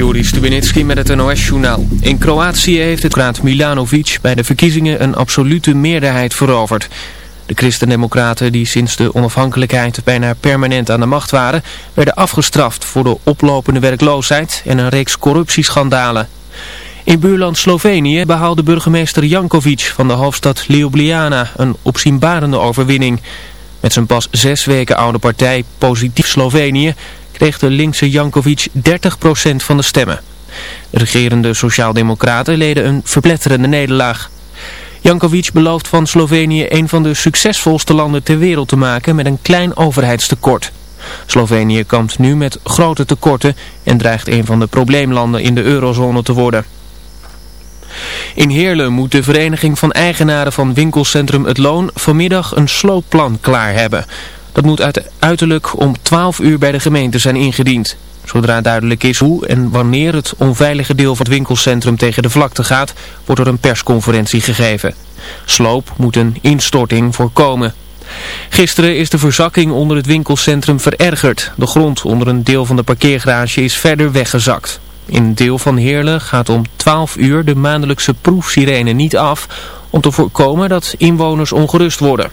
Joris Stubenitski met het NOS-journaal. In Kroatië heeft het raad Milanovic bij de verkiezingen een absolute meerderheid veroverd. De christendemocraten die sinds de onafhankelijkheid bijna permanent aan de macht waren... werden afgestraft voor de oplopende werkloosheid en een reeks corruptieschandalen. In buurland Slovenië behaalde burgemeester Jankovic van de hoofdstad Ljubljana een opzienbarende overwinning... Met zijn pas zes weken oude partij Positief Slovenië kreeg de linkse Jankovic 30% van de stemmen. De regerende sociaaldemocraten leden een verpletterende nederlaag. Jankovic belooft van Slovenië een van de succesvolste landen ter wereld te maken met een klein overheidstekort. Slovenië kampt nu met grote tekorten en dreigt een van de probleemlanden in de eurozone te worden. In Heerlen moet de vereniging van eigenaren van winkelcentrum Het Loon vanmiddag een sloopplan klaar hebben. Dat moet uiterlijk om 12 uur bij de gemeente zijn ingediend. Zodra duidelijk is hoe en wanneer het onveilige deel van het winkelcentrum tegen de vlakte gaat, wordt er een persconferentie gegeven. Sloop moet een instorting voorkomen. Gisteren is de verzakking onder het winkelcentrum verergerd. De grond onder een deel van de parkeergarage is verder weggezakt. In een deel van Heerlen gaat om 12 uur de maandelijkse proefsirene niet af om te voorkomen dat inwoners ongerust worden.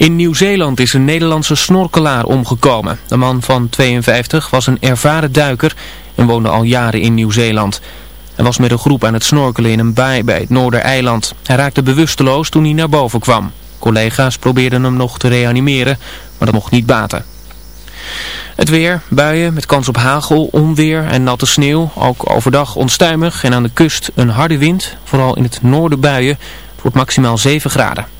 In Nieuw-Zeeland is een Nederlandse snorkelaar omgekomen. De man van 52 was een ervaren duiker en woonde al jaren in Nieuw-Zeeland. Hij was met een groep aan het snorkelen in een baai bij het Noordereiland. Hij raakte bewusteloos toen hij naar boven kwam. Collega's probeerden hem nog te reanimeren, maar dat mocht niet baten. Het weer, buien met kans op hagel, onweer en natte sneeuw. Ook overdag onstuimig en aan de kust een harde wind. Vooral in het noorden buien. Wordt maximaal 7 graden.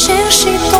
是谁风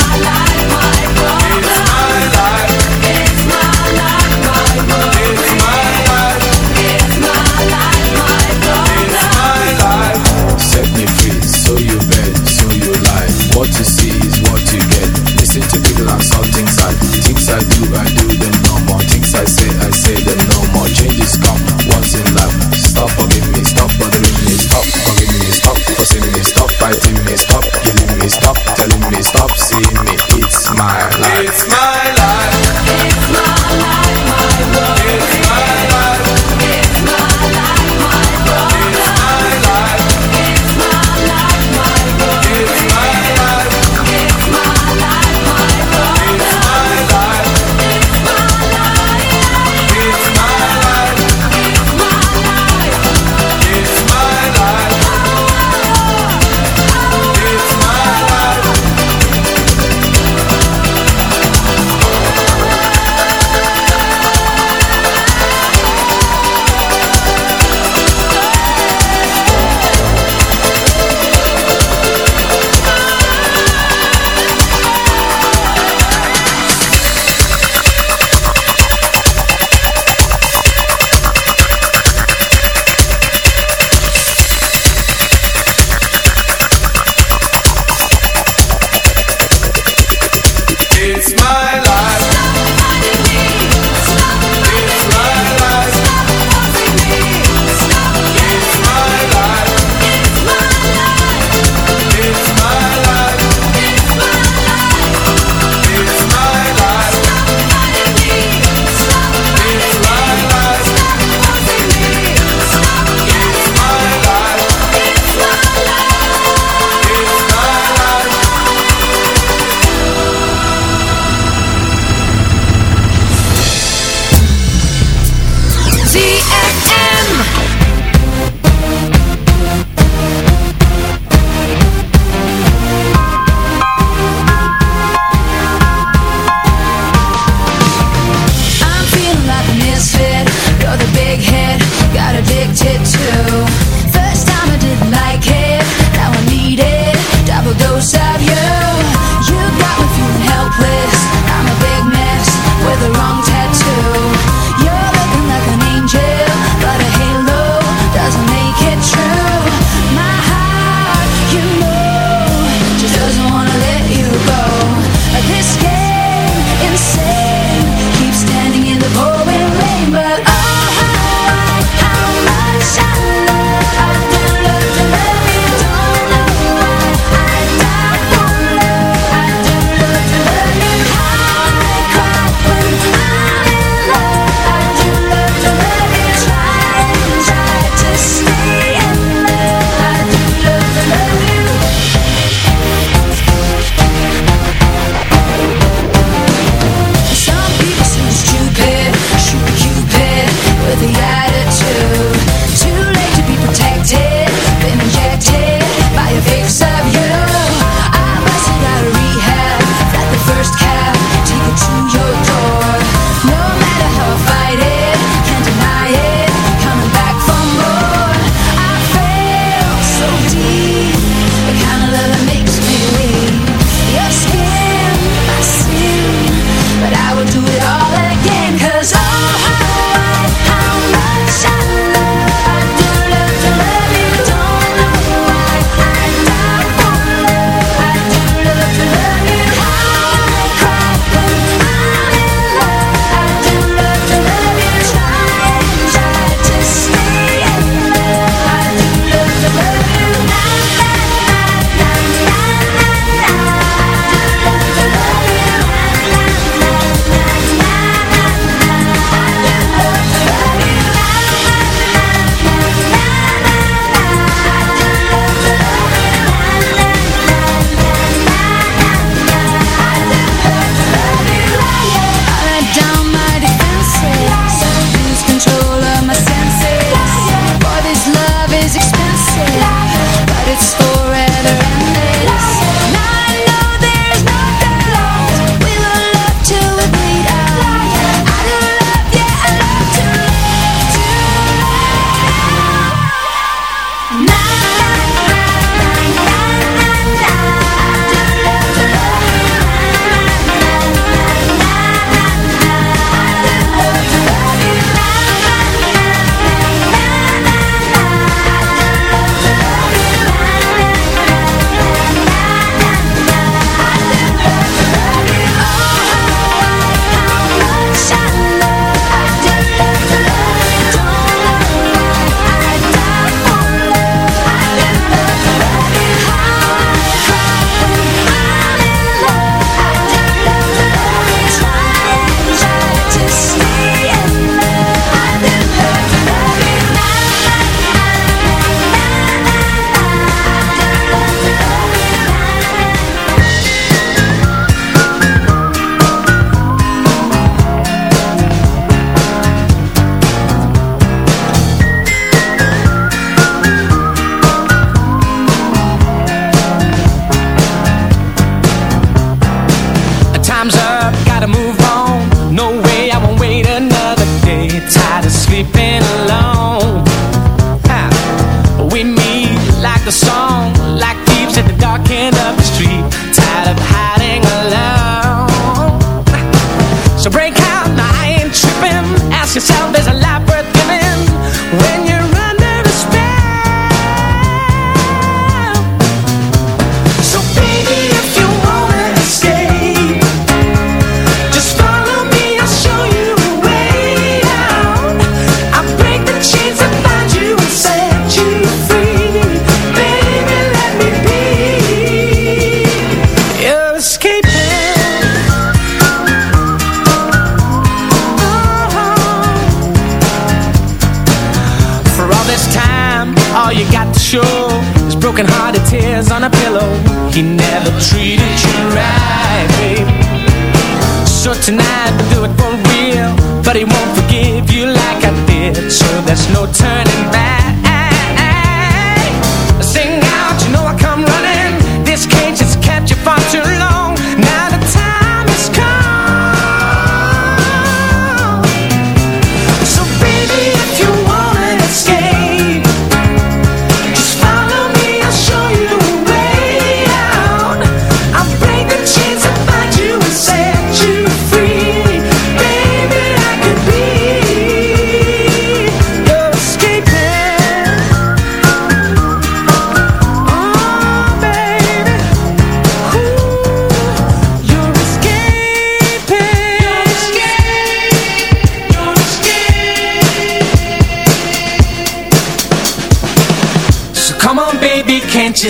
short tonight, do it for real. But he won't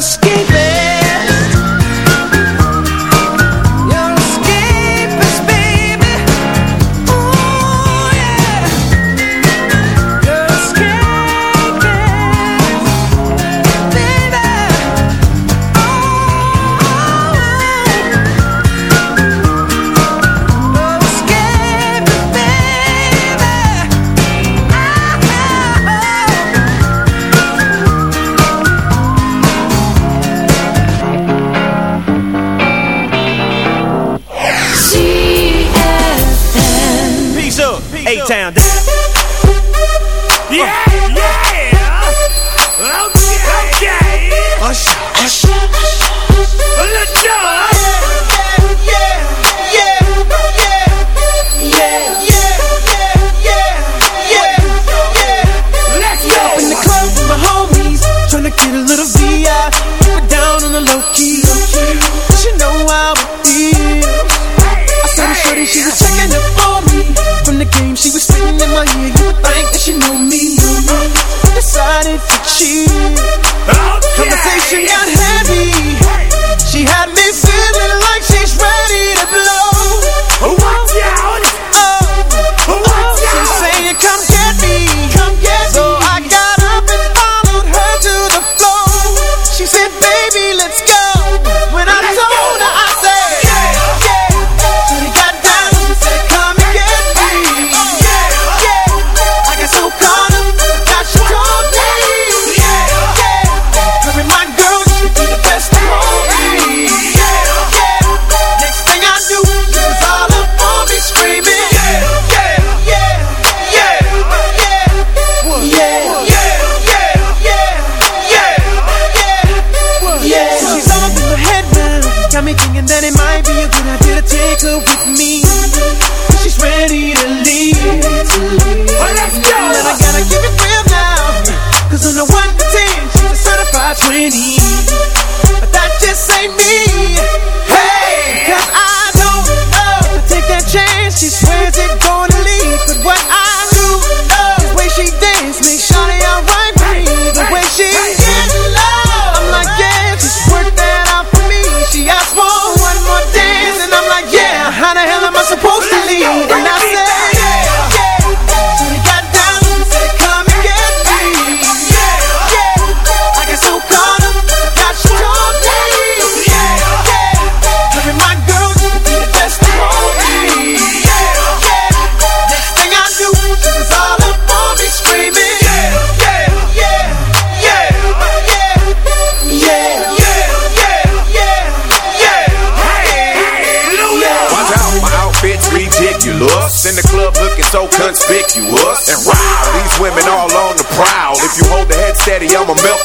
escape.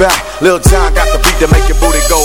back. Lil John got the beat to make your booty go.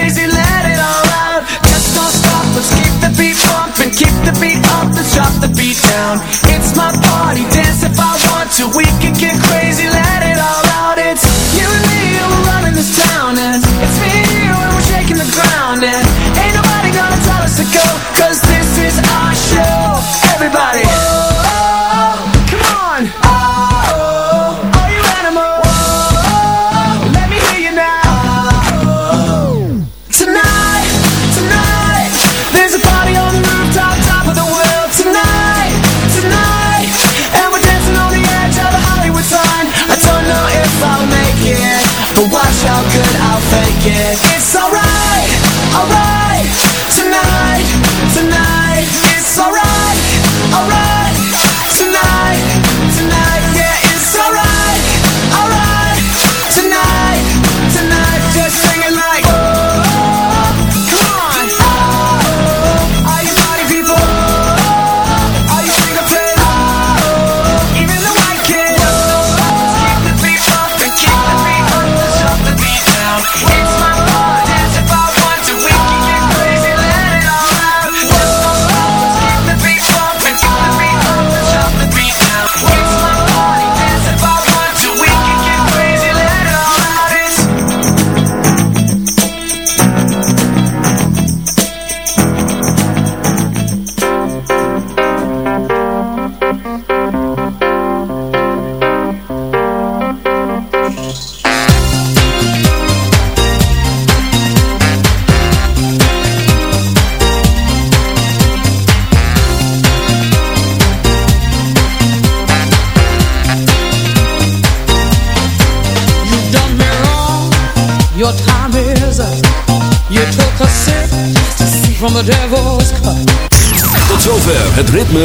keep the beat up. Let's drop the beat down. It's my party, dance if I want to. We can get crazy, let